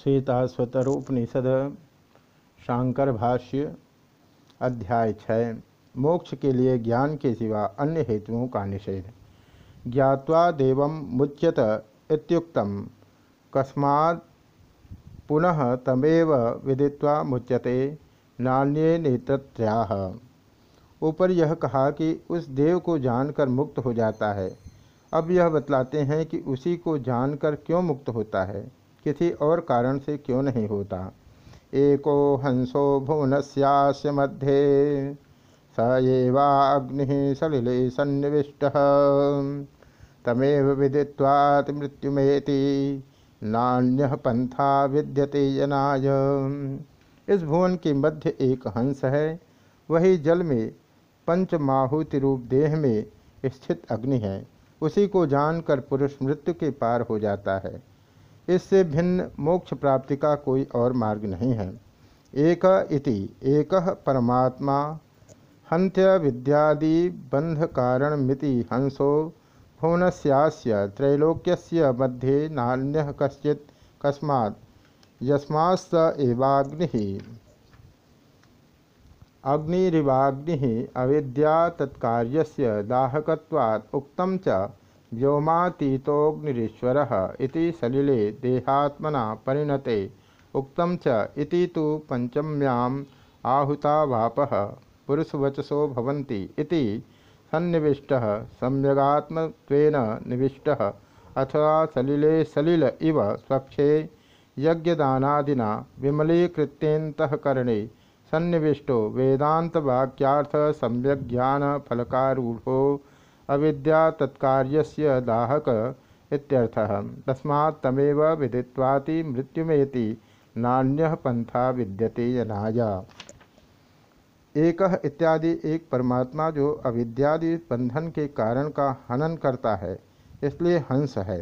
श्वेताश्वतरोपनिषद शांकर भाष्य अध्याय छः। मोक्ष के लिए ज्ञान के सिवा अन्य हेतुओं का निषेध। ज्ञावा देव मुच्यत इत्युक्तम। कस्मात् पुनः तमेव विदित्वा मुच्यते नान्य नेत्रत्र्याह ऊपर यह कहा कि उस देव को जानकर मुक्त हो जाता है। अब यह बतलाते हैं कि उसी को जानकर क्यों मुक्त होता है। किसी और कारण से क्यों नहीं होता? एको हंसो भुवनस्यास्य मध्ये। स एवाग्नि सलिले सन्निविष्ट। तमेव विदित्वात् मृत्युमेति। नान्य पंथा विद्यते यनाय इस भुवन के मध्य एक हंस है। वही जल में पंचमाहुति रूप देह में स्थित अग्नि है। उसी को जानकर पुरुष मृत्यु के पार हो जाता है। इससे भिन्न मोक्ष प्राप्ति का कोई और मार्ग नहीं है। एक इति, एक परमात्मा हंत्य विद्यादि बंध कारण मिति हंसो, भुवनस्यास्य त्रैलोक्यस्य मध्ये नान्य कश्चित, कस्मात् यस्मात् एवाग्नि। अग्निरिवाग्नि अविद्या तत्कार्यस्य दाहकत्वात् उक्तं च व्योमातीतोऽग्निरीश्वर इति सलिले देहात्मना परिणते। उक्तं इति तु पंचम्याम् आहुतावापः पुरुषवचसो भवन्ति इति सन्निविष्टः सम्यगात्मत्वेन निविष्टः। अथवा सलिले सलिल इव स्वक्षे यज्ञदानादिना विमलीकृत्यन्तःकरणे सन्निविष्टो वेदांत वाक्यार्थ सम्यक अविद्या तत्कार्यस्य दाहक इत्यर्थः। तस्मात् तमेव विदित्वाति मृत्युमेति नान्य पंथा विद्यते यनाया एक इत्यादि एक परमात्मा जो अविद्यादि बंधन के कारण का हनन करता है, इसलिए हंस है।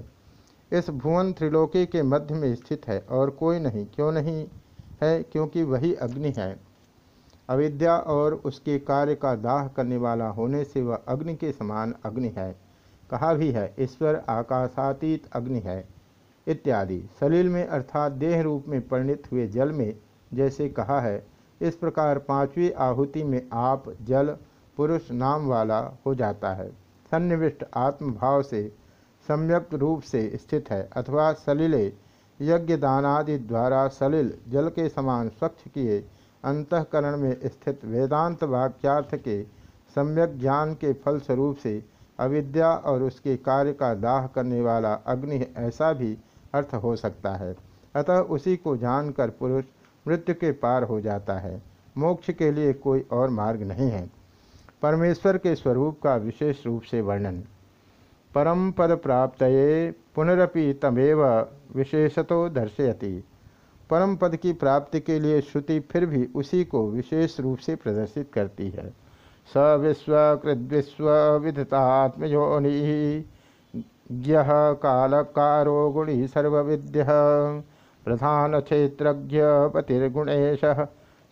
इस भुवन त्रिलोकी के मध्य में स्थित है और कोई नहीं, क्यों नहीं है? क्योंकि वही अग्नि है। अविद्या और उसके कार्य का दाह करने वाला होने से वह अग्नि के समान अग्नि है। कहा भी है, ईश्वर आकाशातीत अग्नि है, इत्यादि। सलील में अर्थात देह रूप में परिणित हुए जल में, जैसे कहा है, इस प्रकार पांचवी आहुति में आप जल, पुरुष, नाम वाला हो जाता है। सन्निविष्ट आत्मभाव से सम्यक्त रूप से स्थित है, अथवा सलिले यज्ञ दानादि द्वारा सलिल जल के समान स्वच्छ किए अंतकरण में स्थित वेदांत वाक्यार्थ के सम्यक ज्ञान के फलस्वरूप से अविद्या और उसके कार्य का दाह करने वाला अग्नि ऐसा भी अर्थ हो सकता है। अतः उसी को जानकर पुरुष मृत्यु के पार हो जाता है। मोक्ष के लिए कोई और मार्ग नहीं है। परमेश्वर के स्वरूप का विशेष रूप से वर्णन। परम पद प्राप्त पुनरपि तमेव विशेषतो दर्शयति। परम पद की प्राप्ति के लिए श्रुति फिर भी उसी को विशेष रूप से प्रदर्शित करती है। स विश्वकृद्विश्व विदितात्मयोनि ज्ञ कालकारो गुणी सर्विद्य प्रधान क्षेत्रज्ञ पतिर्गुणेश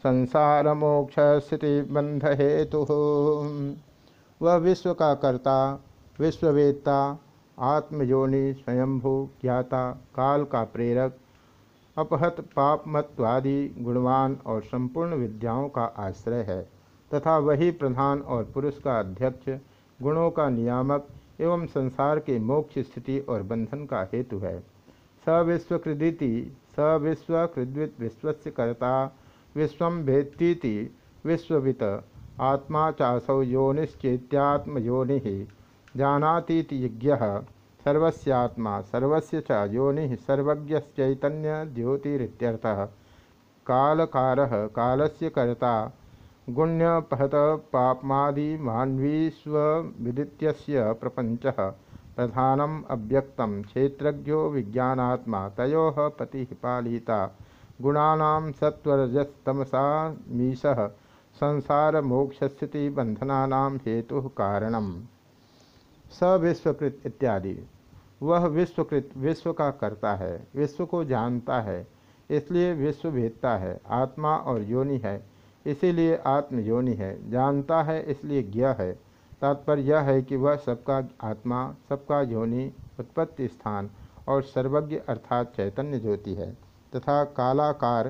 संसार मोक्ष स्थिति बंध हेतु वह विश्व का कर्ता, विश्ववेत्ता, आत्मयोनि, स्वयंभू, ज्ञाता, काल का प्रेरक अपहत, पापमत्वादि गुणवान और संपूर्ण विद्याओं का आश्रय है, तथा वही प्रधान और पुरुष का अध्यक्ष, गुणों का नियामक एवं संसार के मोक्ष स्थिति और बंधन का हेतु है। स विश्वकृदिति स विश्वकृद्वित विश्वस्य कर्ता विश्व भेत्ती विश्ववित, आत्मा चासौ योनिश्चेत्यात्म योनि जानातीति यज्ञ सर्वस्यात्मा, सर्वस्य च योनि सर्वज्ञचैतन्य ज्योतिरित्यर्थः। कालकारः, कालस्य कर्ता, गुण्यपहत पापमादि मान्वीस्वविदित्यस्य प्रपञ्चः। प्रधानम अव्यक्तम क्षेत्रज्ञो विज्ञानात्मा, तयोः पतिः पालिता। गुणानां सत्वरजस्तमसा मीशः। संसार मोक्षस्थिति बंधनानां हेतु कारणम इत्यादि। वह विश्वकृत विश्व का करता है, विश्व को जानता है, इसलिए विश्व भेदता है, आत्मा और योनि है, इसीलिए आत्म योनि है, जानता है, इसलिए ज्ञ है। तात्पर्य यह है कि वह सबका आत्मा, सबका योनि उत्पत्ति स्थान और सर्वज्ञ अर्थात चैतन्य ज्योति है तथा कालाकार,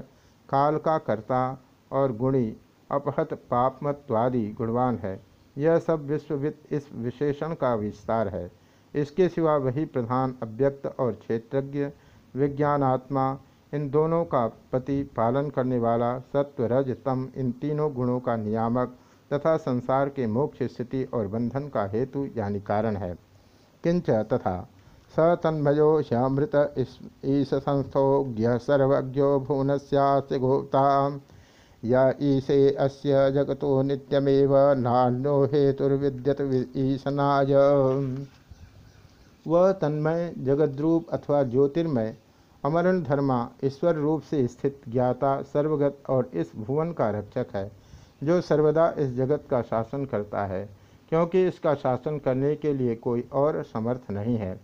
काल का कर्ता और गुणी, अपहत, पापमत्वादि गुणवान है। यह सब विश्वविद, इस विशेषण का विस्तार है। इसके सिवा वही प्रधान अव्यक्त और क्षेत्रज्ञ, विज्ञानात्मा, इन दोनों का पति पालन करने वाला सत्व रज तम इन तीनों गुणों का नियामक तथा संसार के मोक्ष स्थिति और बंधन का हेतु यानी कारण है। किंच तथा स तन्मयो श्यामृत ईश संस्थो सर्वज्ञो भुवन से गोप्ता या ईशे अस्य जगतो नित्यमेव नान्यो हेतुर्विद्यत ईशनाय। वह तन्मय, जगद्रूप अथवा ज्योतिर्मय, अमरण धर्मा, ईश्वर रूप से स्थित ज्ञाता, सर्वगत और इस भुवन का रक्षक है, जो सर्वदा इस जगत का शासन करता है, क्योंकि इसका शासन करने के लिए कोई और समर्थ नहीं है।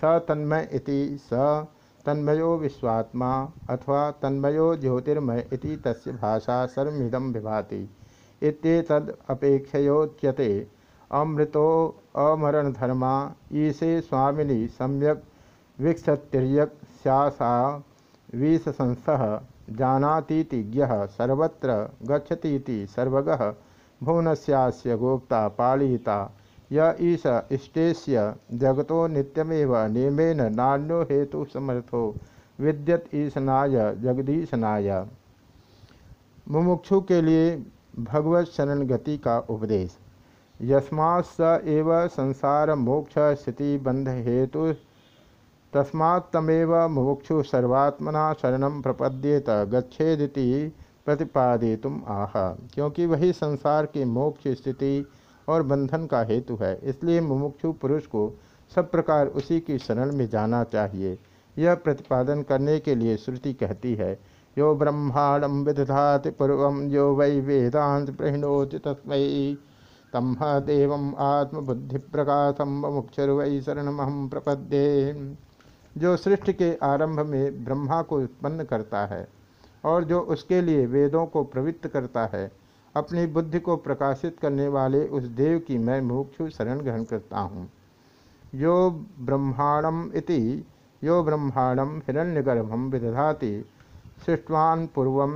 स तन्मय इति, स तन्मयो विश्वात्मा, अथवा तन्मयो ज्योतिर्मय इति तस्य भाषा सर्विदम विभाति इत्येतद अपेक्षयोच्यते अमृतो अमरण धर्मा ईसे स्वामिनी सम्यक विक्षतिर्यक स्यासा विषसंस्थः जानातीति सर्वत्र गच्छतीति सर्वगः, भुवनस्यास्य गोप्ता पालिता, य ईश इष्टेस्य जगतो नित्यमेव नियमेन नान्यो हेतु समर्थो, विद्यत ईशनाय जगदीशनाय। मुमुक्षु के लिए भगवत शरण गति का उपदेश। यस्मा स एव संसार मोक्ष स्थिति बंध हेतु तस्मात्तमेव मुमुक्षु सर्वात्मना शरण प्रपद्येत, गच्छेदिति प्रतिपादितुम आह। क्योंकि वही संसार की मोक्ष स्थिति और बंधन का हेतु है, इसलिए मुमुक्षु पुरुष को सब प्रकार उसी की शरण में जाना चाहिए। यह प्रतिपादन करने के लिए श्रुति कहती है, यो ब्रह्मांडम विदधाति पूर्व, यो वै वेदांत प्रहिणोति तस्मयी तम देव आत्मबुद्धि प्रकाशम मुक्षुर्वै शरणमहम प्रपद्ये। जो सृष्टि के आरंभ में ब्रह्मा को उत्पन्न करता है और जो उसके लिए वेदों को प्रवृत्त करता है, अपनी बुद्धि को प्रकाशित करने वाले उस देव की मैं मुक्षु शरण ग्रहण करता हूँ। यो ब्रह्मांडम इति, यो ब्रह्मांडम हिरण्यगर्भम विदधाति, सृष्टवान पूर्व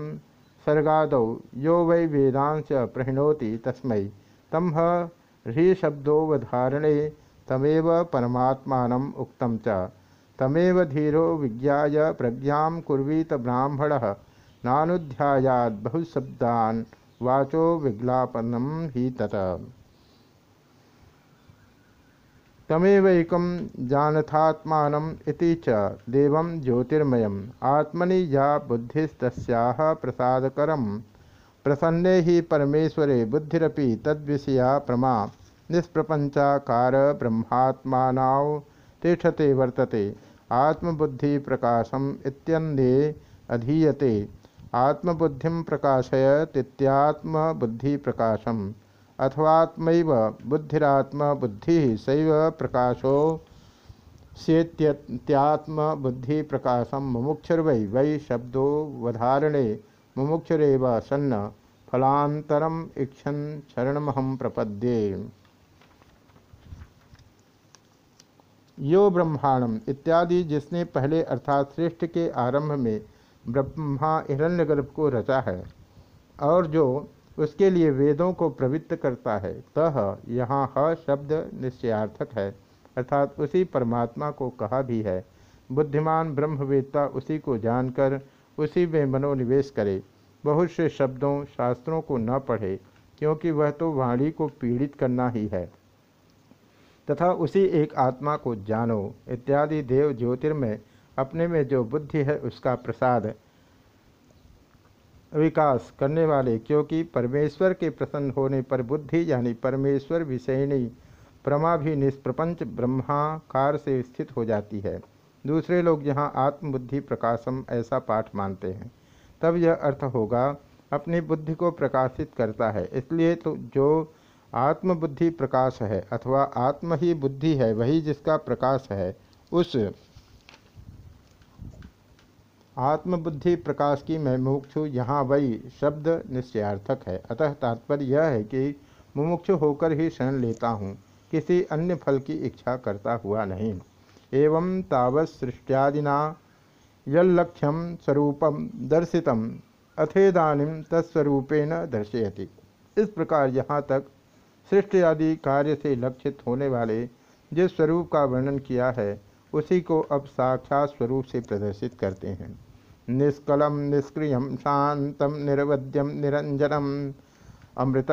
सर्गाद, यो वै वेदांश प्रहिणोति तस्म। तम ह्रीशब्दोवधारणे तमेव परमात्मा उक्तम च। तमेव धीरो विज्ञा प्रज्ञा कुर्वीत ब्राह्मण, नानुध्यायाद बहुशब्दान वाचो विज्ञापनम ही तत। तमेवैकं जानथात्मानम् इति च देवं ज्योतिर्मयम्। आत्मनि या बुद्धिस्तस्याः प्रसादकरं प्रसन्ने ही परमेश्वरे, बुद्धिरपि तद्विषया प्रमा। निष्प्रपंचाकार ब्रह्मात्मानाव तिष्ठते, वर्तते। आत्मबुद्धि प्रकाशम इत्यंदे अधीयते। आत्मबुद्धि प्रकाशयतीत्यात्मबुद्धि प्रकाशम अथवात्म बुद्धिरात्म बुद्धि सैव प्रकाशो सेत्यात्मबुद्धि प्रकाशम मुमुक्षुर्वै वै शब्दो वधारणे। मुमुक्षुरव सन्न फलांतरम इक्षन शरणमहम प्रपद्ये। यो ब्रह्मांडम इत्यादि जिसने पहले अर्थात श्रेष्ठ के आरंभ में ब्रह्मा हिरण्यगर्भ को रचा है, और जो उसके लिए वेदों को प्रवृत्त करता है, तह यहाँ ह शब्द निश्चयार्थक है, अर्थात उसी परमात्मा को कहा भी है। बुद्धिमान ब्रह्मवेत्ता उसी को जानकर उसी में मनोनिवेश करे। बहुत से शब्दों, शास्त्रों को न पढ़े, क्योंकि वह तो वाणी को पीड़ित करना ही है। तथा उसी एक आत्मा को जानो, इत्यादि देव ज्योतिर्मय, अपने में जो बुद्धि है उसका प्रसाद विकास करने वाले, क्योंकि परमेश्वर के प्रसन्न होने पर बुद्धि यानी परमेश्वर विषयणी प्रमा भी निष्प्रपंच ब्रह्माकार से स्थित हो जाती है। दूसरे लोग यहाँ आत्मबुद्धि प्रकाशम ऐसा पाठ मानते हैं, तब यह अर्थ होगा, अपनी बुद्धि को प्रकाशित करता है। इसलिए तो जो आत्मबुद्धि प्रकाश है अथवा आत्म ही बुद्धि है, वही जिसका प्रकाश है, उस आत्मबुद्धि प्रकाश की मैं मुमुक्षु यहाँ वही शब्द निश्चयार्थक है। अतः तात्पर्य यह है कि मुमुक्षु होकर ही शरण लेता हूँ, किसी अन्य फल की इच्छा करता हुआ नहीं। एवं तावत सृष्टियादिना यल्लक्ष्यम स्वरूपम दर्शित अथेदानीम तत्स्वरूपेण दर्शयति। इस प्रकार यहाँ तक सृष्टि आदि कार्य से लक्षित होने वाले जिस स्वरूप का वर्णन किया है, उसी को अब साक्षात स्वरूप से प्रदर्शित करते हैं। निष्कलम निष्क्रिय शांतम, निर्वध्यम, निरंजनम अमृत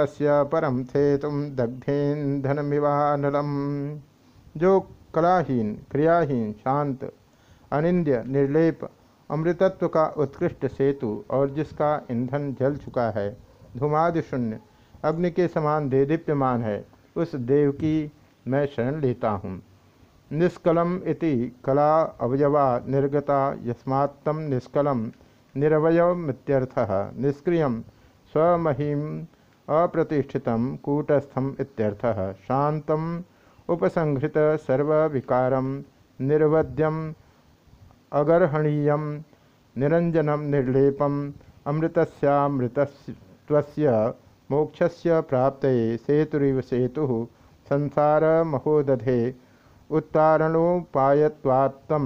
परम थे तुम दग्धेन धनमिवानलम। जो कलाहीन, क्रियाहीन, शांत, अनिंद्य, निर्लेप, अमृतत्व का उत्कृष्ट सेतु और जिसका ईंधन जल चुका है, धूमादि शून्य, अग्नि के समान देदीप्यमान है, उस देव की मैं शरण लेता हूँ। निष्कलम इति कला अवयवा निर्गता यस्मात्तम निष्कलम निरवयमित्यर्थ निष्क्रिय स्वमहिम अप्रतिष्ठित कूटस्थम इत्यर्थ, शांतम उपसंहृत सर्विकारम निर्वध्यम अगर्हणीय निरंजनम निर्लेपम अमृतस्यामृतत्वस्य मोक्षस्य प्राप्त सेतुरीव सेतु संसार महोदधे उत्तारणोपायत्वात्तम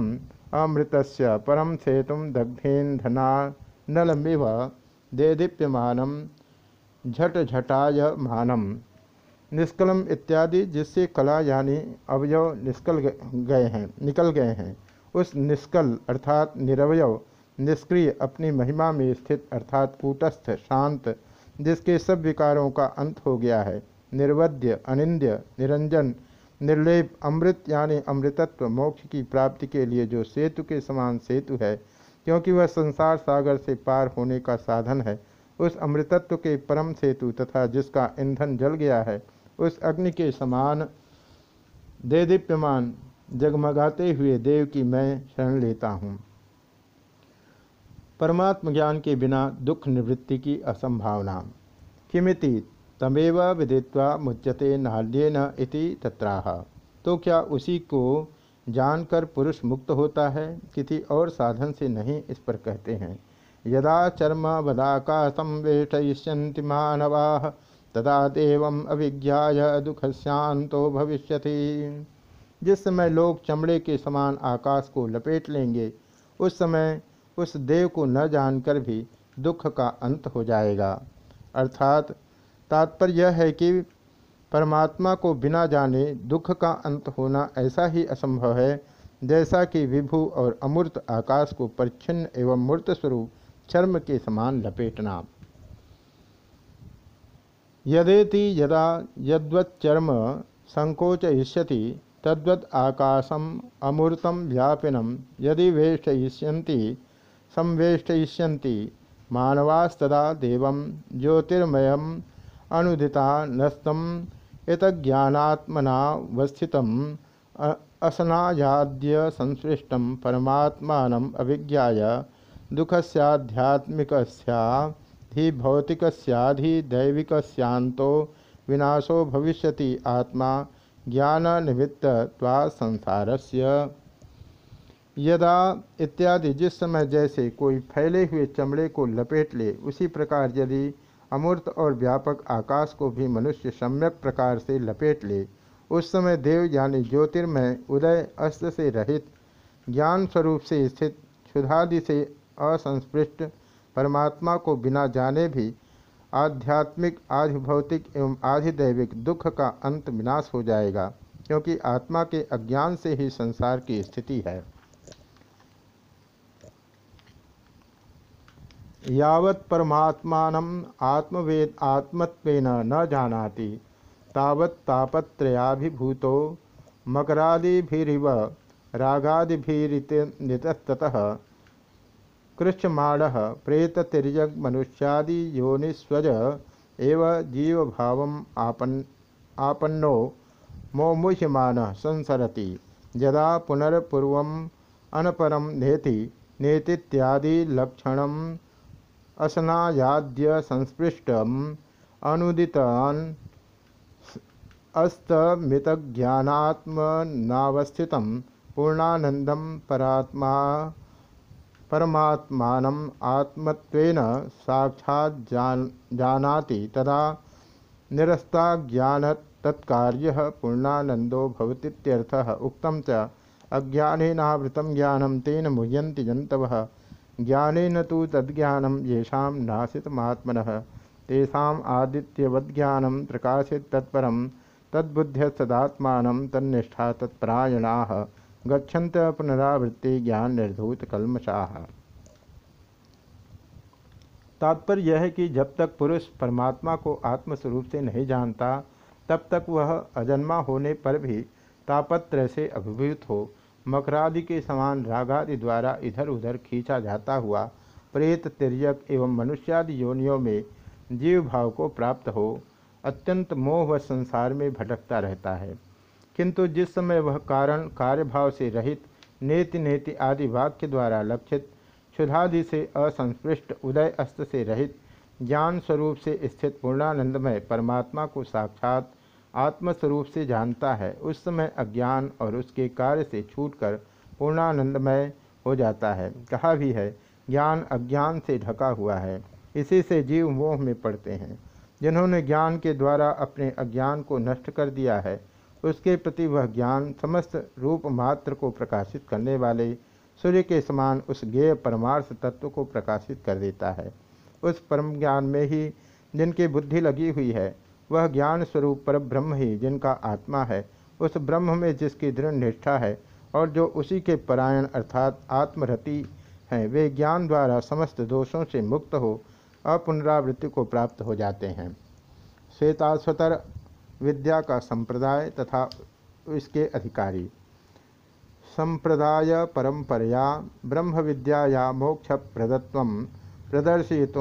अमृतस्य परम सेतु दग्धेन्धना नलमिव देदीप्यमानम झटझटाय मानम। निष्कलम इत्यादि जिससे कला यानी अवयव निष्कल गए हैं, निकल गए हैं। उस निष्कल अर्थात निरवयव, निष्क्रिय अपनी महिमा में स्थित अर्थात कूटस्थ शांत, जिसके सब विकारों का अंत हो गया है। निर्वध्य, अनिंद्य, निरंजन, निर्लेप, अमृत यानी अमृतत्व मोक्ष की प्राप्ति के लिए जो सेतु के समान सेतु है, क्योंकि वह संसार सागर से पार होने का साधन है, उस अमृतत्व के परम सेतु तथा जिसका ईंधन जल गया है उस अग्नि के समान देदीप्यमान जगमगाते हुए देव की मैं शरण लेता हूँ। परमात्म ज्ञान के बिना दुख निवृत्ति की असंभावना। किमिति तमेव विदित्वा मुच्यते नाल्येन इति तत्राह। तो क्या उसी को जानकर पुरुष मुक्त होता है? किसी और साधन से नहीं इस पर कहते हैं। यदा चर्म वदाकाशम वेष्टयिष्यन्ति मानवा तदा देव अभिज्ञा दुख शांतो भविष्य जिस समय लोग चमड़े के समान आकाश को लपेट लेंगे, उस समय उस देव को न जानकर भी दुख का अंत हो जाएगा। अर्थात तात्पर्य यह है कि परमात्मा को बिना जाने दुख का अंत होना ऐसा ही असंभव है, जैसा कि विभु और अमूर्त आकाश को परिच्छिन्न एवं मूर्त स्वरूप चर्म के समान लपेटना। यदेति यदा यद्वच्चर्म संकोचयिष्यति तद्वत् आकाशम अमूर्तम व्यापिनम। यदि वेष्टयिष्यन्ति, संवेष्टयिष्यन्ति, मानवास्तदा देव ज्योतिर्मय अनुदिता नस्तम इतज्ञानात्मनावस्थित असनायाद्य संसृष्ट परमात्मा अभिज्ञा दुखस्याध्यात्मिकस्याधिभौतिकस्याधिदैविकस्यांतो विनाशो भविष्यति आत्मा ज्ञान निमित्त संसारस्य। यदा इत्यादि जिस समय जैसे कोई फैले हुए चमड़े को लपेट ले, उसी प्रकार यदि अमूर्त और व्यापक आकाश को भी मनुष्य सम्यक प्रकार से लपेट ले, उस समय देव यानी ज्योतिर्मय उदय अस्त से रहित ज्ञान स्वरूप से स्थित क्षुधादि से असंस्पृष्ट परमात्मा को बिना जाने भी आध्यात्मिक, आधिभौतिक एवं आधिदैविक दुख का अंत विनाश हो जाएगा, क्योंकि आत्मा के अज्ञान से ही संसार की स्थिति है। यावत् परमात्मान आत्मवेद, आत्मत्वेन न जानाति, तावत् तापत्रयाभिभूतो, मकरादिभिरिव रागादिभिरितस्ततः कृच्छमाणः प्रेततिर्यग मनुष्यादि योनिस्वज एव जीवभाव आपन, आपन्नो मोमुह्यमान संसरति। यदा पुनर्पूर्वम अनपरम नेति नेतीत्यादि लक्षणम असनायाद्य संस्पृष्ट अनुदितान अस्तमितज्ञानात्मनावस्थित पूर्णानंदम परात्मा परमात्मान आत्मत्वेन साक्षात् जान, जानाति तदा निरस्ता ज्ञान तत्कार्य पूर्णानंदो भवतीत्यर्थः उक्तम च, अज्ञानेनावृत ज्ञानम तेन मुह्यंति जंतव ज्ञान तो तद्ज्ञानम येषा नाशितमात्मन तेषा आदित्यवज्ञानम प्रकाशित तत्परम तद्बुद्ध्य तन्निष्ठा तत्परायणा। गच्छन्त पुनरावृत्ति ज्ञान निर्धूत कलमशाह तात्पर्य यह है कि जब तक पुरुष परमात्मा को आत्मस्वरूप से नहीं जानता, तब तक वह अजन्मा होने पर भी तापत्र से अभिभूत हो, मकरादि के समान रागादि द्वारा इधर उधर खींचा जाता हुआ प्रेत तिरक एवं मनुष्यादि योनियों में जीव भाव को प्राप्त हो, अत्यंत मोह व संसार में भटकता रहता है। किंतु जिस समय वह कारण, कार्यभाव से रहित नेति नेति आदि वाक्य द्वारा लक्षित, क्षुधादि से असंस्पृष्ट, उदय अस्त से रहित ज्ञान स्वरूप से स्थित पूर्णानंदमय परमात्मा को साक्षात आत्मस्वरूप से जानता है, उस समय अज्ञान और उसके कार्य से छूटकर पूर्णानंदमय हो जाता है। कहा भी है, ज्ञान अज्ञान से ढका हुआ है, इसी से जीव मोह में पड़ते हैं। जिन्होंने ज्ञान के द्वारा अपने अज्ञान को नष्ट कर दिया है उसके प्रति वह ज्ञान समस्त रूप मात्र को प्रकाशित करने वाले सूर्य के समान उस ज्ञेय परमार्थ तत्व को प्रकाशित कर देता है। उस परम ज्ञान में ही जिनकी बुद्धि लगी हुई है, वह ज्ञान स्वरूप पर ब्रह्म ही जिनका आत्मा है, उस ब्रह्म में जिसकी दृढ़ निष्ठा है और जो उसी के परायण अर्थात आत्मरति हैं, वे ज्ञान द्वारा समस्त दोषों से मुक्त हो अपुनरावृत्ति को प्राप्त हो जाते हैं। श्वेताश्वतर विद्या का संप्रदाय तथा इसके अधिकारी। संप्रदाय परंपरया ब्रह्म विद्याया मोक्ष प्रदत्व प्रदर्शयित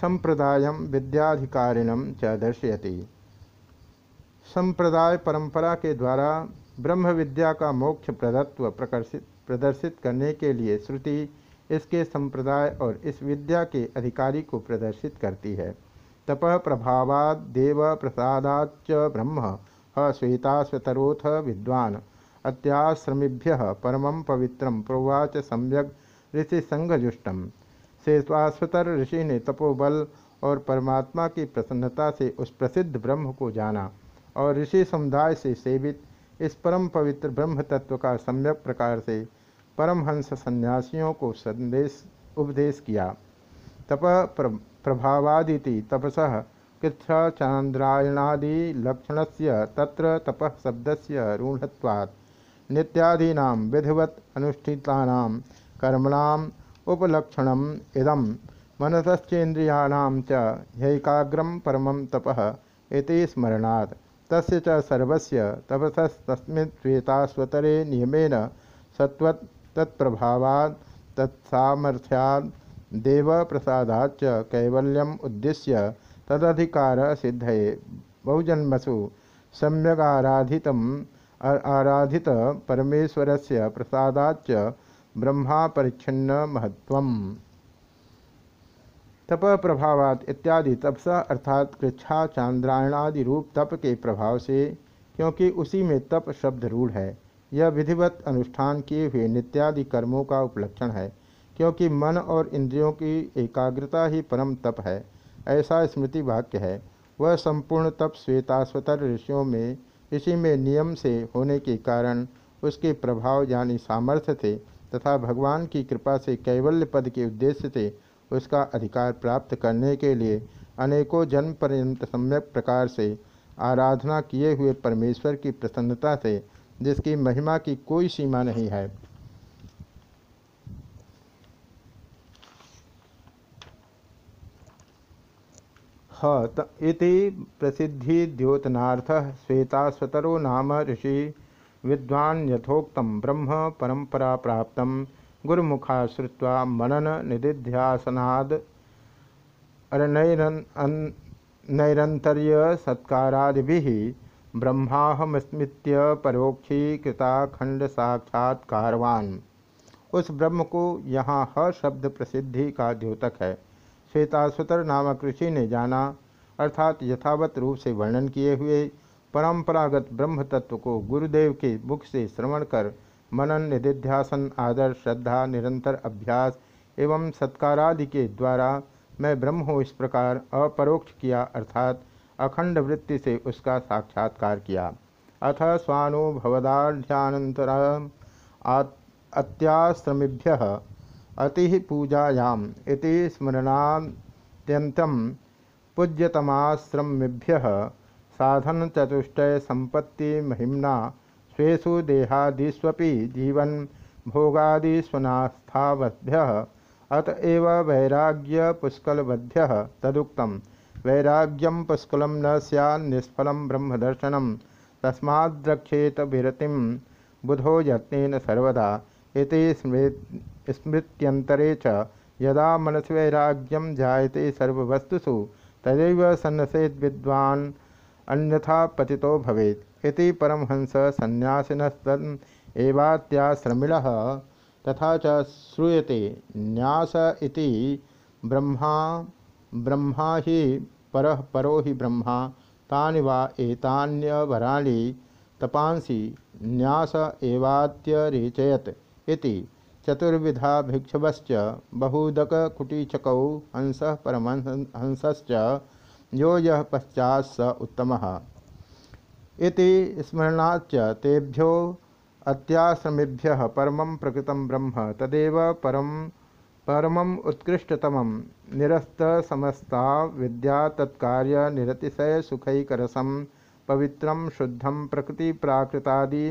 संप्रदाय विद्याधिकारिणम च दर्शयति। संप्रदाय परंपरा के द्वारा ब्रह्म विद्या का मोक्ष प्रदत्व प्रकर्षित, प्रदर्शित करने के लिए श्रुति इसके संप्रदाय और इस विद्या के अधिकारी को प्रदर्शित करती है। तप प्रभावाद प्रसादाच ब्रह्म श्वेताश्वतरोथ विद्वान। अत्याश्रमीभ्य परम पवित्र प्रोवाच सम्यक ऋषि संघजुष्टम शेषवास्वतर ऋषि ने तपोबल और परमात्मा की प्रसन्नता से उस प्रसिद्ध ब्रह्म को जाना और ऋषि समुदाय से सेवित इस परम पवित्र ब्रह्म तत्व का सम्यक प्रकार से परमहंस सन्यासियों को संदेश, उपदेश किया। तप प्रभावादिति तपस कृथ लक्षण से तत्र तप शब्द से रूढ़वात् नित्यादीना विधिवत अनुष्ठिता कर्मणाम उपलक्षण इदम। मनसश्चेन्द्रियाणाम च ह्यैकाग्रम परम तपः इति स्मरणात्। तस्य च सर्वस्य तपसस्तस्मिन् नियमेन सत्वत् तत्प्रभावात्, तत्सामर्थ्यात् देवप्रसादाच्च कैवल्यम उद्देश्य तदधिकार सिद्धये। बहुजन्मसु सम्यगाराधितम् आराधित परमेश्वर से प्रसादाच ब्रह्मा परिच्छिन्न महत्व तप प्रभावात इत्यादि तपसा अर्थात कृच्छा चांद्रायणादि रूप तप के प्रभाव से, क्योंकि उसी में तप शब्द रूढ़ है। यह विधिवत अनुष्ठान किए हुए नित्यादि कर्मों का उपलक्षण है। क्योंकि मन और इंद्रियों की एकाग्रता ही परम तप है, ऐसा स्मृति वाक्य है। वह संपूर्ण तप श्वेताश्वतर ऋषियों में, इसी में नियम से होने के कारण उसके प्रभाव यानी सामर्थ्य थे तथा भगवान की कृपा से कैवल्य पद के उद्देश्य से उसका अधिकार प्राप्त करने के लिए अनेकों जन्म पर्यंत सम्यक प्रकार से आराधना किए हुए परमेश्वर की प्रसन्नता से, जिसकी महिमा की कोई सीमा नहीं है। इति प्रसिद्धि द्योतनाथ श्वेताश्वतरो नाम ऋषि विद्वान यथोक्त ब्रह्म परंपरा प्राप्त गुरुमुखा श्रुवा मनन निधिध्यासनाद नैरंतर्य सत्कारादि ब्रह्माहमस्मृत्य परोक्षीकृताखंड साक्षात्कारवान उस ब्रह्म को यहाँ ह शब्द प्रसिद्धि का द्योतक है। श्वेताश्वतर नामक ऋषि ने जाना, अर्थात यथावत रूप से वर्णन किए हुए परंपरागत ब्रह्म तत्व को गुरुदेव के मुख से श्रवण कर मनन, निधिध्यासन, आदर, श्रद्धा, निरंतर अभ्यास एवं सत्कारादि के द्वारा मैं ब्रह्म हूँ इस प्रकार अपरोक्ष किया, अर्थात अखंड वृत्ति से उसका साक्षात्कार किया। अथ स्वानुभवदाढ़्यानंतर अत्याश्रमीभ्य अति पूजायाम इति स्मरणात्यंतम पूज्यतमाश्रमेभ्य साधन चतुष्टय संपत्ति महिमना स्वेशु देहादिस्वी जीवन भोगादिस्वनास्थावद्भ्य अतएव वैराग्य पुष्कलवद्भ्य तदुक्तम। वैराग्यम पुष्कल न सैन्निष्फल ब्रह्मदर्शन तस्माद्रक्षेत विरतिम बुधो यत्न सर्वदा इति स्मृत्यंतरे च यदा मनस वैराग्यम जायते सर्वस्तुषु तदैव सन्नसेद विद्वान् अन्यथा पतितो भवेत्। इति परमहंस सन्यासिनस्तन् एवात्याश्रमिणः तथा च श्रूयते, न्यास इति ब्रह्मा ब्रह्मा ही पर परो ही ब्रह्मा, तानि वा एतान्यवराणि तपांसि, न्यास एवात्यरेचयत। इति चतुर्विधा भिक्षवश्च बहुदककुटीचकौ हंस परमहंसश्च यो यः पश्चात् स उत्तमः। इति तेभ्यो अत्याश्रमेभ्य परम प्रकृत ब्रह्म तदेव परम परम उत्कृष्टतम निरस्त समस्ता विद्या तत्कार्य निरतिशय सुखैकरसम पवित्र शुद्धम प्रकृति प्राकृतादि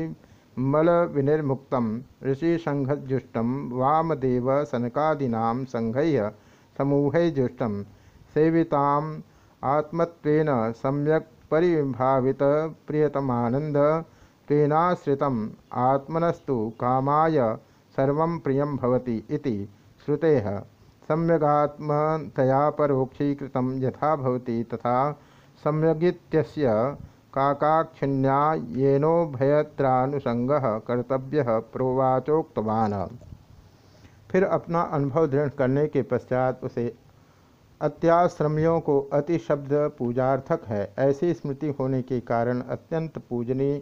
मल विनिर्मुक्त ऋषि संघजुष्ट वामदेव सनकादीना संघय समूहजुष्ट सेविता आत्मत्वेन सम्यक परिभावित प्रियतमानंद तेनाश्रित आत्मनस्तु कामाय सर्व प्रिय भवति इति श्रुते सम्यगात्मतया परोक्षीकृत भवति तथा सम्यगित्यस्य काकाक्षिण्या येनोभयत्रानुसंग कर्तव्य प्रोवाचोक्तवान। फिर अपना अनुभव दृढ़ करने के पश्चात उसे अत्याश्रमियों को अति शब्द पूजार्थक है। ऐसी स्मृति होने के कारण अत्यंत पूजनीय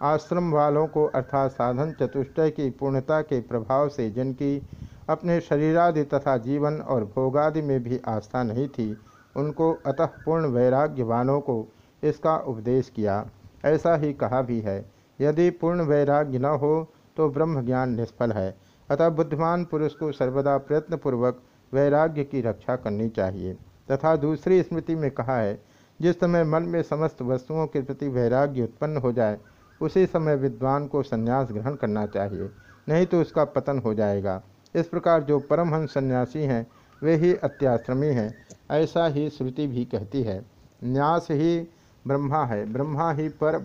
आश्रम वालों को अर्थात साधन चतुष्टय की पूर्णता के प्रभाव से जिनकी अपने शरीरादि तथा जीवन और भोगादि में भी आस्था नहीं थी, उनको अतः पूर्ण वैराग्यवानों को इसका उपदेश किया। ऐसा ही कहा भी है। यदि पूर्ण वैराग्य न हो तो ब्रह्म ज्ञान निष्फल है। अतः बुद्धिमान पुरुष को सर्वदा प्रयत्नपूर्वक वैराग्य की रक्षा करनी चाहिए। तथा दूसरी स्मृति में कहा है, जिस समय मन में समस्त वस्तुओं के प्रति वैराग्य उत्पन्न हो जाए, उसी समय विद्वान को संन्यास ग्रहण करना चाहिए, नहीं तो उसका पतन हो जाएगा। इस प्रकार जो परमहंस सन्यासी हैं, वे ही अत्याश्रमी हैं। ऐसा ही श्रुति भी कहती है। न्यास ही ब्रह्मा है। ब्रह्मा ही पर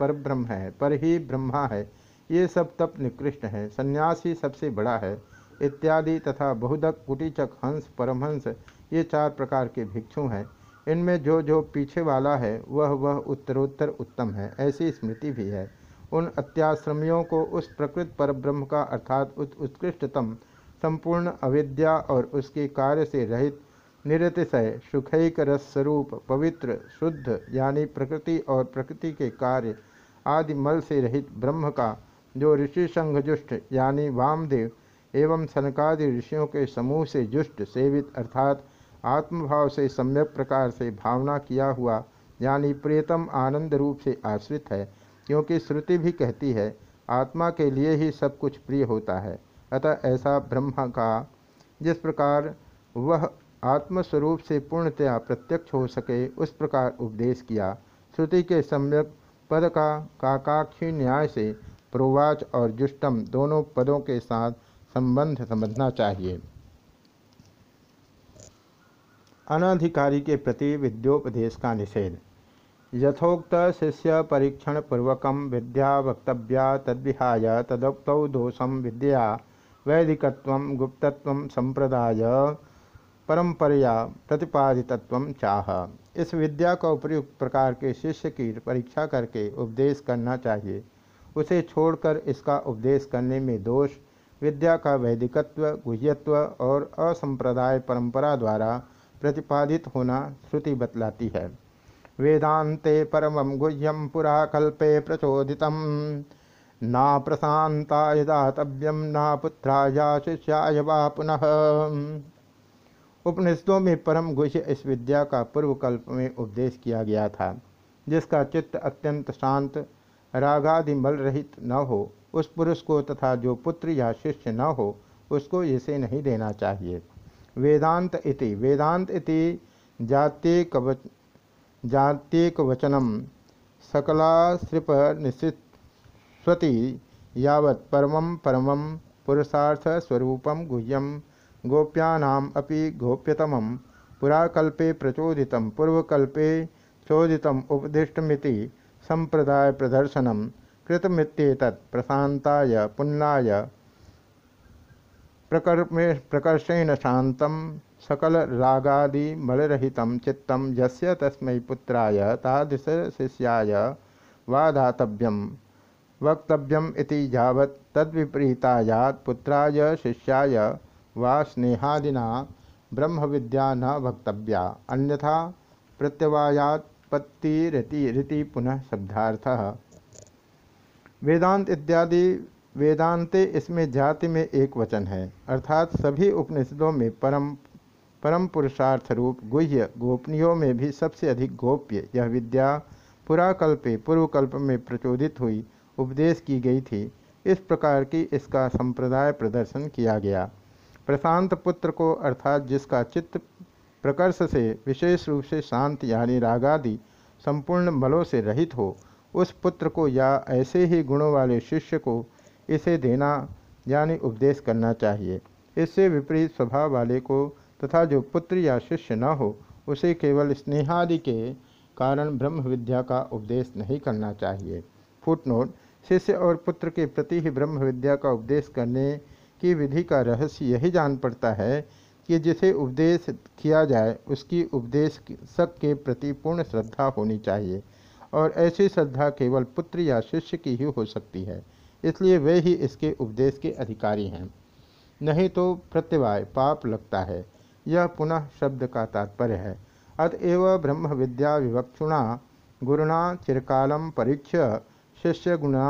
पर ब्रह्म है, पर ही ब्रह्मा है। ये सब तप निकृष्ट है, संन्यास ही सबसे बड़ा है। इत्यादि तथा बहुदक, कुटीचक, हंस, परमहंस, ये चार प्रकार के भिक्षु हैं। इनमें जो जो पीछे वाला है, वह वह उत्तरोत्तर उत्तम है। ऐसी स्मृति भी है। उन अत्याश्रमियों को उस प्रकृत पर ब्रह्म का अर्थात उत्कृष्टतम, संपूर्ण अविद्या और उसके कार्य से रहित निरतिशय सुखैक रस स्वरूप पवित्र, शुद्ध, यानी प्रकृति और प्रकृति के कार्य आदि मल से रहित ब्रह्म का, जो ऋषि संघजुष्ट, यानी वामदेव एवं सनकादि ऋषियों के समूह से जुष्ट, सेवित, अर्थात आत्मभाव से सम्यक प्रकार से भावना किया हुआ, यानी प्रियतम आनंद रूप से आश्रित है, क्योंकि श्रुति भी कहती है, आत्मा के लिए ही सब कुछ प्रिय होता है। अतः ऐसा ब्रह्म का, जिस प्रकार वह आत्मस्वरूप से पूर्णतया प्रत्यक्ष हो सके उस प्रकार उपदेश किया। श्रुति के सम्यक पद का काकाक्षी न्याय से प्रोवाच और जुष्टम दोनों पदों के साथ संबंध समझना चाहिए। अनाधिकारी के प्रति विद्योपदेश का निषेध। यथोक्त शिष्य परीक्षण पूर्वक विद्या वक्तव्या तद्विहाय तदोक्त दोषम विद्या वैदिकत्व गुप्तत्व संप्रदाय परंपरया प्रतिपादितत्व चाह। इस विद्या का उपयुक्त प्रकार के शिष्य की परीक्षा करके उपदेश करना चाहिए। उसे छोड़कर इसका उपदेश करने में दोष, विद्या का वैदिकत्व, गुह्यत्व और असंप्रदाय परंपरा द्वारा प्रतिपादित होना श्रुति बतलाती है। वेदांते परम गुह्यम पुरा कल्पे प्रचोदित। ना प्रशांताय दातव्यम ना पुत्राया शिष्याय वा पुनः। उपनिषदों में परम गुह्य इस विद्या का पूर्व कल्प में उपदेश किया गया था, जिसका चित्त अत्यंत शांत रागादि मल रहित न हो। उस पुरुष को तथा जो पुत्र या शिष्य न हो, उसको इसे नहीं देना चाहिए। वेदांत इति। वेदांत इति जात्येक वच, जात्येक वचनम। सकलाश्रिप निश्चित यावत् परम परम पुरुषार्थ स्वरूपम गुह्यम। गोप्यानाम अपि गोप्यतमम पुराकल्पे प्रचोदित, पूर्वकल्पे चोदित उपदिष्टमिति संप्रदाय प्रदर्शनम कृतमित्येत प्रशाताय पुण्य प्रकर्षेण शांत सकल रागादि मलरहित चित्त यस्य तस्मै पुत्राय तादृश शिष्याय वा वक्तव्यम इति यावत् तद्विपरीतायात् पुत्राय शिष्याय वा स्नेहादिना ब्रह्म विद्या न वक्तव्या, अन्यथा प्रत्यवायात्पत्ति रीति पुनः शब्दार्थ वेदांत इत्यादि, वेदांते इसमें जाति में एक वचन है, अर्थात सभी उपनिषदों में परम परम पुरुषार्थ रूप गुह्य गोपनीयों में भी सबसे अधिक गोप्य यह विद्या पुराकल्पे पूर्वकल्प में प्रचोदित हुई, उपदेश की गई थी। इस प्रकार की इसका संप्रदाय प्रदर्शन किया गया। प्रशांत पुत्र को अर्थात जिसका चित्त प्रकर्ष से विशेष रूप से शांत यानी रागादि संपूर्ण मलों से रहित हो, उस पुत्र को या ऐसे ही गुणों वाले शिष्य को इसे देना यानी उपदेश करना चाहिए। इससे विपरीत स्वभाव वाले को तथा जो पुत्र या शिष्य न हो, उसे केवल स्नेहादि के कारण ब्रह्म विद्या का उपदेश नहीं करना चाहिए। फुटनोट, शिष्य और पुत्र के प्रति ही ब्रह्म विद्या का उपदेश करने की विधि का रहस्य यही जान पड़ता है कि जिसे उपदेश किया जाए, उसकी उपदेश सब के प्रति पूर्ण श्रद्धा होनी चाहिए, और ऐसी श्रद्धा केवल पुत्र या शिष्य की ही हो सकती है, इसलिए वे ही इसके उपदेश के अधिकारी हैं। नहीं तो प्रत्यवाय पाप लगता है, यह पुनः शब्द का तात्पर्य है। अतएव ब्रह्म विद्या विवक्षुणा, गुरुणा चिरकालम परीक्ष शिष्य गुणा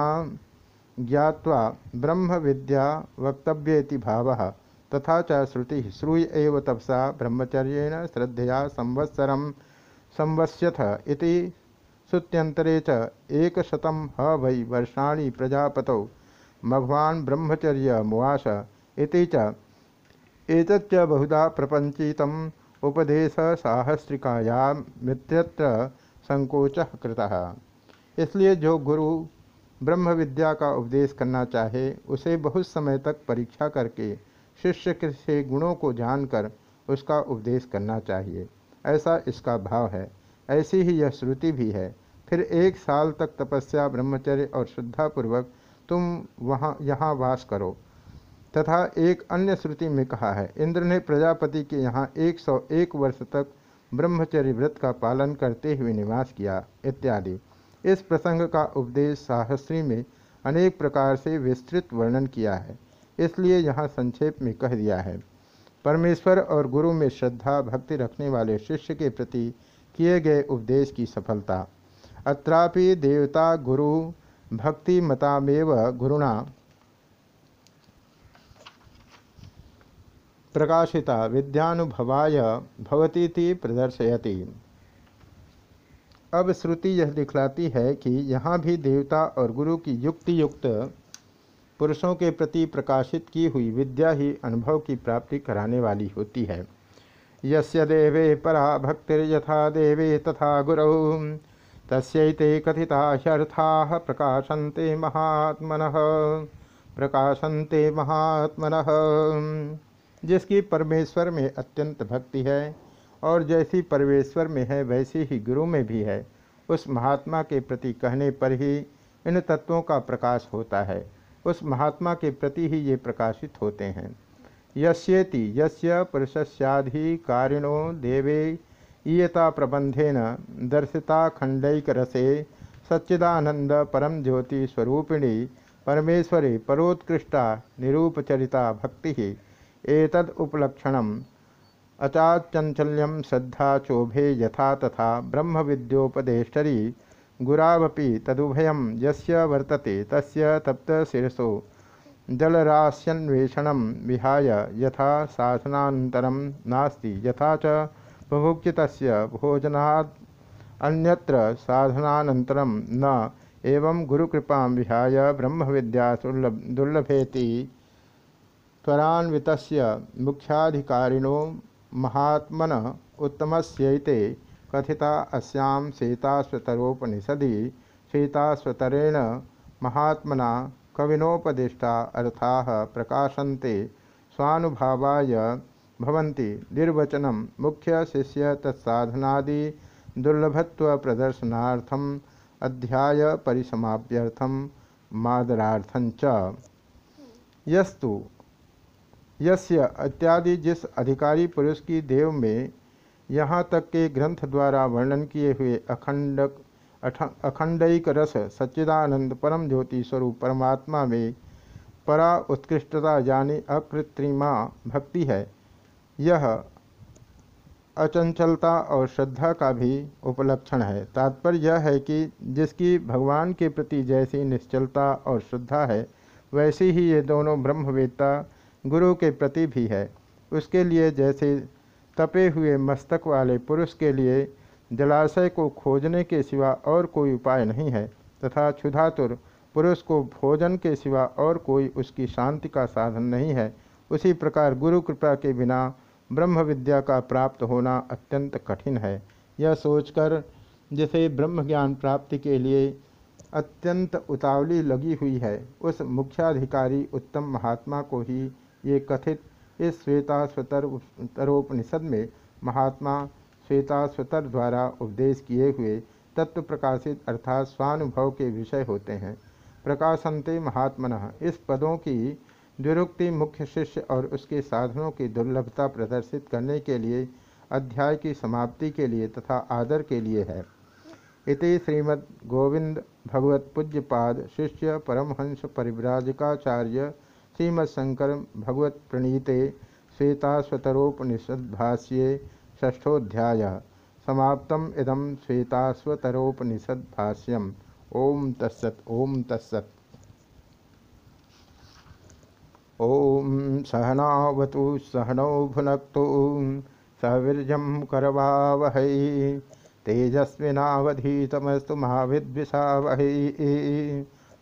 ज्ञावा ब्रह्म विद्या वक्तव्येति भाव, तथा च श्रुति, श्रूय एव तपसा ब्रह्मचर्य श्रद्धया संवत्सर संवस्यथ इति श्रुत्यंतरे च एकशतम ह वै वर्षाणि प्रजापत। भगवान ब्रह्मचर्य मुआश इति च। एतच्च बहुधा प्रपंचितम उपदेश साहस्रिकाया मित्रत्र संकोच कृतः। इसलिए जो गुरु ब्रह्म विद्या का उपदेश करना चाहे, उसे बहुत समय तक परीक्षा करके, शिष्य से गुणों को जानकर उसका उपदेश करना चाहिए। ऐसा इसका भाव है। ऐसी ही यह श्रुति भी है। फिर एक साल तक तपस्या, ब्रह्मचर्य और श्रद्धापूर्वक तुम वहाँ, यहाँ वास करो। तथा एक अन्य श्रुति में कहा है, इंद्र ने प्रजापति के यहाँ एक सौ एक वर्ष तक ब्रह्मचर्य व्रत का पालन करते हुए निवास किया, इत्यादि। इस प्रसंग का उपदेश साहस्री में अनेक प्रकार से विस्तृत वर्णन किया है, इसलिए यहाँ संक्षेप में कह दिया है। परमेश्वर और गुरु में श्रद्धा, भक्ति रखने वाले शिष्य के प्रति किए गए उपदेश की सफलता। अत्रापि देवता, गुरु भक्ति मतामेव गुरुणा प्रकाशिता, विद्यानुभवाय भवती प्रदर्शयति। अब श्रुति यह दिखलाती है कि यहाँ भी देवता और गुरु की युक्ति युक्त पुरुषों के प्रति प्रकाशित की हुई विद्या ही अनुभव की प्राप्ति कराने वाली होती है। यस्य देवे परा भक्तिर्यथा देवे तथा गुरु तस्ते कथिता ह्यर्था प्रकाशन्ते महात्मन प्रकाशन्ते महात्मन। जिसकी परमेश्वर में अत्यंत भक्ति है और जैसी परमेश्वर में है, वैसी ही गुरु में भी है। उस महात्मा के प्रति कहने पर ही इन तत्वों का प्रकाश होता है। उस महात्मा के प्रति ही ये प्रकाशित होते हैं। यस्येति, यस्य पुरुषस्याधिकारिणो देवे, ईयता प्रबंधेन दर्शिता खंडैक रसे सच्चिदानंद परम ज्योति स्वरूपिणी, परमेश्वरी परोत्कृष्टा निरूपचरिता भक्ति एतद उपलक्षणम अचाचंचल्यम श्रद्धा चोभे यथा तथा ब्रह्म विद्योपदेष्टरी गुरावपि तदुभयम यस्य वर्तते तस्य तप्त शिरसो जलराश्यन्वेषण विहाय यथा साधनान्तरं नास्ति यथा च बुभुक्षित भोजनात् अन्यत्र साधनानन्तरं न एवं गुरुकृपा विहाय ब्रह्म विद्या दुर्लभेति त्वरान्वित मुख्याधिकारिणो महात्मन उत्तमस्यैते कथिता अस्यां सीतास्वतरोपनिषदि। सीतास्वतरेण महात्मना कविनोपदिष्टा अर्थाः प्रकाशन्ते। स्वानुभावाय भवन्ति निर्वचनं मुख्य शिष्य तत्साधनादि दुर्लभत्व प्रदर्शनार्थम अध्याय परिसमाप्यर्थम मादरार्थंच यस्तु। यस्य इत्यादि जिस अधिकारी पुरुष की देव में यहाँ तक के ग्रंथ द्वारा वर्णन किए हुए अखंड अखंडिक रस सच्चिदानंद परम ज्योति स्वरूप परमात्मा में परा उत्कृष्टता यानी अकृत्रिमा भक्ति है। यह अचंचलता और श्रद्धा का भी उपलक्षण है। तात्पर्य यह है कि जिसकी भगवान के प्रति जैसी निश्चलता और श्रद्धा है, वैसी ही ये दोनों ब्रह्मवेत्ता गुरु के प्रति भी है। उसके लिए जैसे तपे हुए मस्तक वाले पुरुष के लिए जलाशय को खोजने के सिवा और कोई उपाय नहीं है, तथा क्षुधातुर पुरुष को भोजन के सिवा और कोई उसकी शांति का साधन नहीं है, उसी प्रकार गुरु कृपा के बिना ब्रह्म विद्या का प्राप्त होना अत्यंत कठिन है। यह सोचकर जिसे ब्रह्म ज्ञान प्राप्ति के लिए अत्यंत उतावली लगी हुई है, उस मुख्याधिकारी उत्तम महात्मा को ही ये कथित इस श्वेता स्वतरोपनिषद में महात्मा श्वेता स्वतर द्वारा उपदेश किए हुए तत्व प्रकाशित अर्थात स्वानुभव के विषय होते हैं। प्रकाशनते महात्मन। इस पदों की द्विरुक्ति मुख्य शिष्य और उसके साधनों की दुर्लभता प्रदर्शित करने के लिए, अध्याय की समाप्ति के लिए तथा आदर के लिए है। इति श्रीमद् गोविंद भगवत पूज्यपाद शिष्य परमहंस परिव्राजकाचार्य श्रीमत्शंकर भगवत प्रणीते श्वेतास्वतरोपनिषद्भाष्ये षष्ठोध्याय समाप्तम इदम श्वेतास्वतरोपनिषद्भाष्यम। ओम तत्सत ओम तत्सत। ओम सहनावतु, सहनौ भुनक्तु सवीर्यं करवावहै, तेजस्विनावधीतमस्तु महाविद्विषावहै।